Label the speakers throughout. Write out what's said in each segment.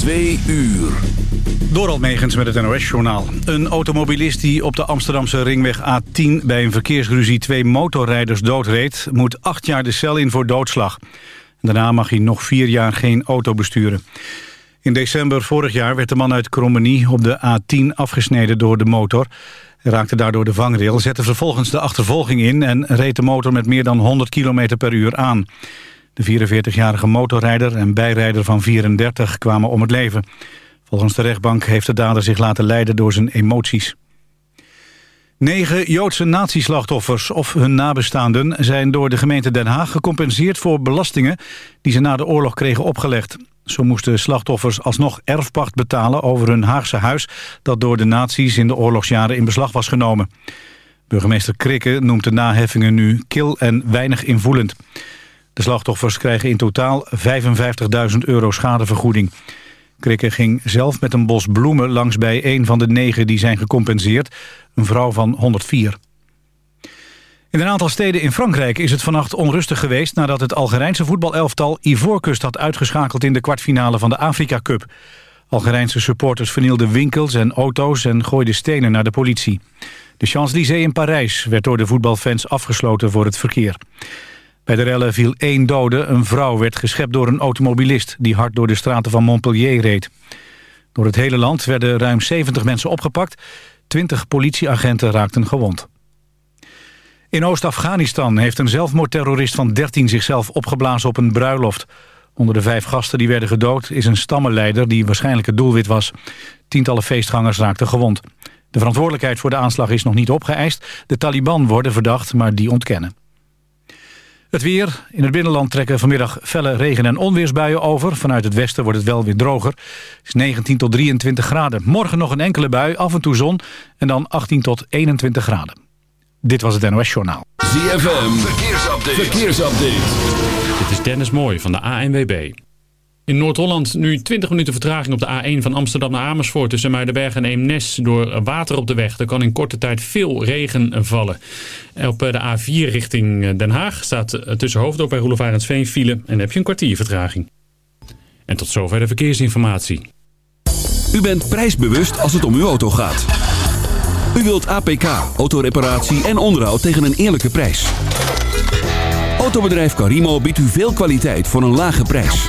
Speaker 1: Twee uur.
Speaker 2: Door Megens met het NOS-journaal. Een automobilist die op de Amsterdamse ringweg A10... bij een verkeersruzie twee motorrijders doodreed... moet acht jaar de cel in voor doodslag. Daarna mag hij nog vier jaar geen auto besturen. In december vorig jaar werd de man uit Krommenie op de A10 afgesneden door de motor. Hij raakte daardoor de vangrail, zette vervolgens de achtervolging in... en reed de motor met meer dan 100 km per uur aan. De 44-jarige motorrijder en bijrijder van 34 kwamen om het leven. Volgens de rechtbank heeft de dader zich laten leiden door zijn emoties. Negen Joodse natieslachtoffers of hun nabestaanden zijn door de gemeente Den Haag gecompenseerd voor belastingen die ze na de oorlog kregen opgelegd. Zo moesten slachtoffers alsnog erfpacht betalen over hun Haagse huis dat door de nazi's in de oorlogsjaren in beslag was genomen. Burgemeester Krikke noemt de naheffingen nu kil en weinig invoelend. De slachtoffers krijgen in totaal 55.000 euro schadevergoeding. Krikke ging zelf met een bos bloemen langs bij een van de negen die zijn gecompenseerd. Een vrouw van 104. In een aantal steden in Frankrijk is het vannacht onrustig geweest... nadat het Algerijnse voetbalelftal Ivoorkust had uitgeschakeld... in de kwartfinale van de Afrika Cup. Algerijnse supporters vernielden winkels en auto's... en gooiden stenen naar de politie. De Champs-Élysées in Parijs werd door de voetbalfans afgesloten voor het verkeer. Bij de rellen viel één dode. Een vrouw werd geschept door een automobilist... die hard door de straten van Montpellier reed. Door het hele land werden ruim 70 mensen opgepakt. 20 politieagenten raakten gewond. In Oost-Afghanistan heeft een zelfmoordterrorist van 13 zichzelf opgeblazen op een bruiloft. Onder de vijf gasten die werden gedood is een stammenleider die waarschijnlijk het doelwit was. Tientallen feestgangers raakten gewond. De verantwoordelijkheid voor de aanslag is nog niet opgeëist. De Taliban worden verdacht, maar die ontkennen. Het weer. In het binnenland trekken vanmiddag felle regen- en onweersbuien over. Vanuit het westen wordt het wel weer droger. Het is 19 tot 23 graden. Morgen nog een enkele bui, af en toe zon. En dan 18 tot 21 graden. Dit was het NOS Journaal.
Speaker 1: ZFM. Verkeersupdate. Verkeersupdate.
Speaker 3: Dit is Dennis Mooij van de ANWB. In Noord-Holland nu 20 minuten vertraging op de A1 van Amsterdam naar Amersfoort... tussen Muidenberg en Eemnes door water op de weg. Er kan in korte tijd veel regen vallen. Op de A4 richting Den Haag staat tussen Hoofddorp en Roelevarensveen file... en heb je een kwartier vertraging. En tot zover de verkeersinformatie.
Speaker 1: U bent prijsbewust als het om uw auto gaat. U wilt APK, autoreparatie en onderhoud tegen een eerlijke prijs. Autobedrijf Carimo biedt u veel kwaliteit voor een lage prijs.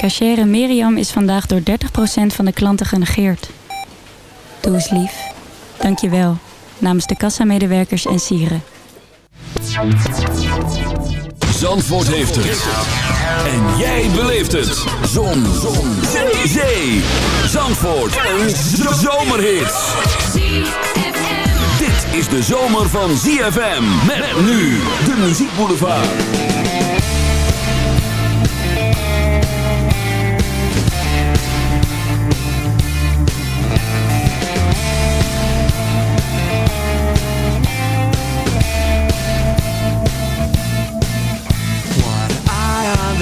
Speaker 4: Cachere Miriam is vandaag door 30% van de klanten genegeerd. Doe eens lief. Dank je wel. Namens de kassamedewerkers en sieren.
Speaker 1: Zandvoort heeft het. En jij beleeft het. Zon. Zon. Zee. Zandvoort. Een zomerhit. Dit is de zomer van ZFM. Met nu de muziekboulevard.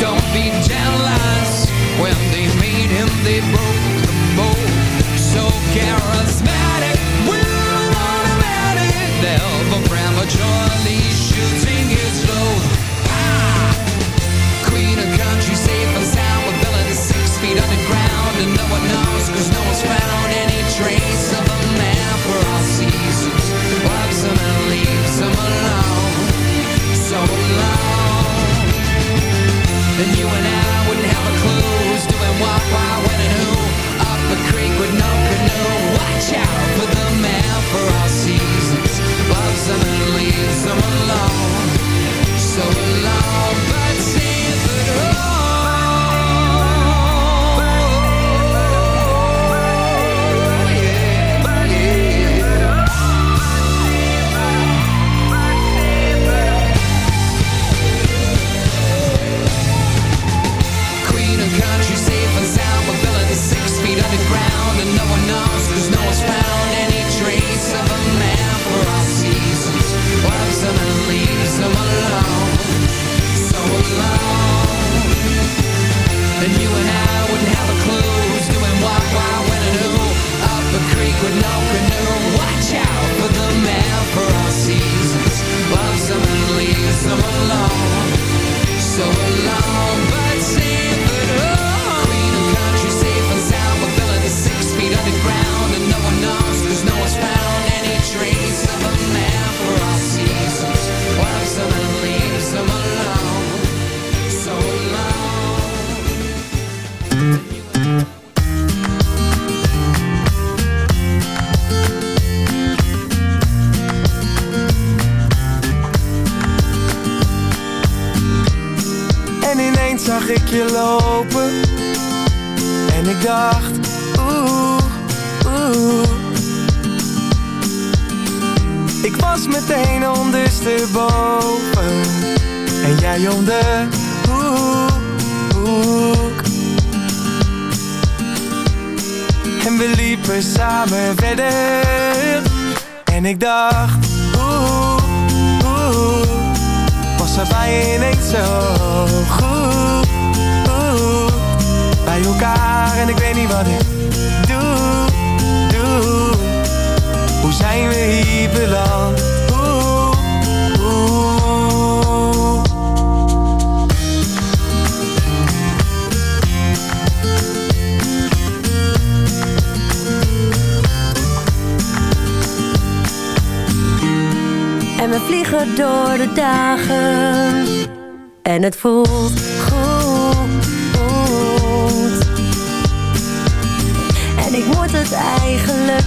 Speaker 5: Don't be jealous. When they made him, they broke the mold. So charismatic We're automatic Never prematurely shooting his load ah! Queen of country, safe and sound With villains six feet underground. And no one knows cause no one's found Any trace of a man for all seasons him and leaves him alone. So alone And you and I wouldn't have a clue Who's doing what, why, when and who. Up a creek with no canoe. Watch out for the man for all seasons. Loves him and leaves him alone So alone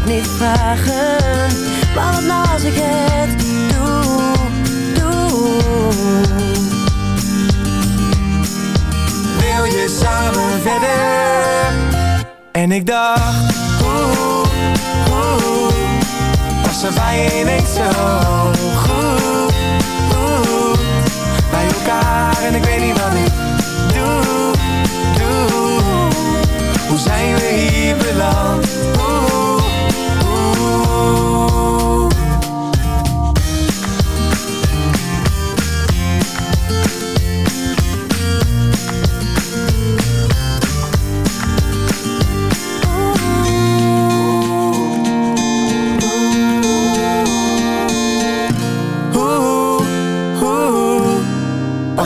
Speaker 6: niet
Speaker 7: vragen. Maar wat nou als ik het doe, doe.
Speaker 6: Wil je samen verder? En ik dacht, oeh, oeh Was er bij je ineens zo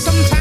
Speaker 8: sometimes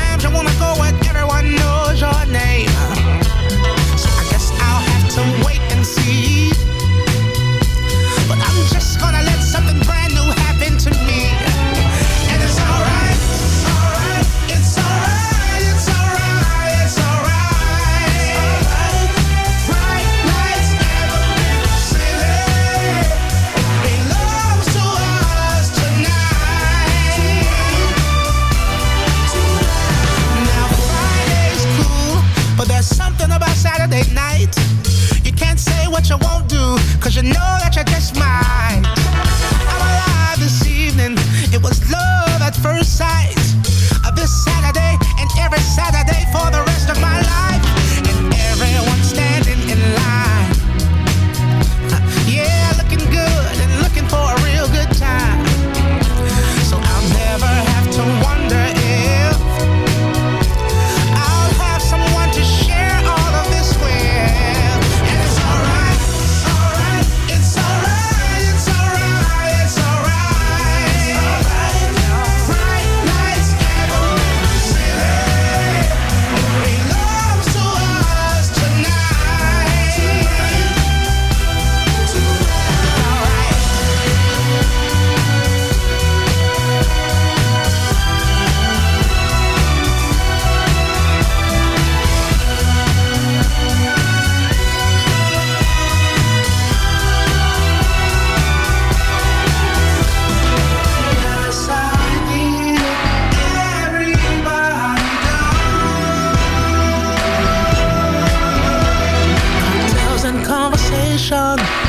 Speaker 9: Ocean.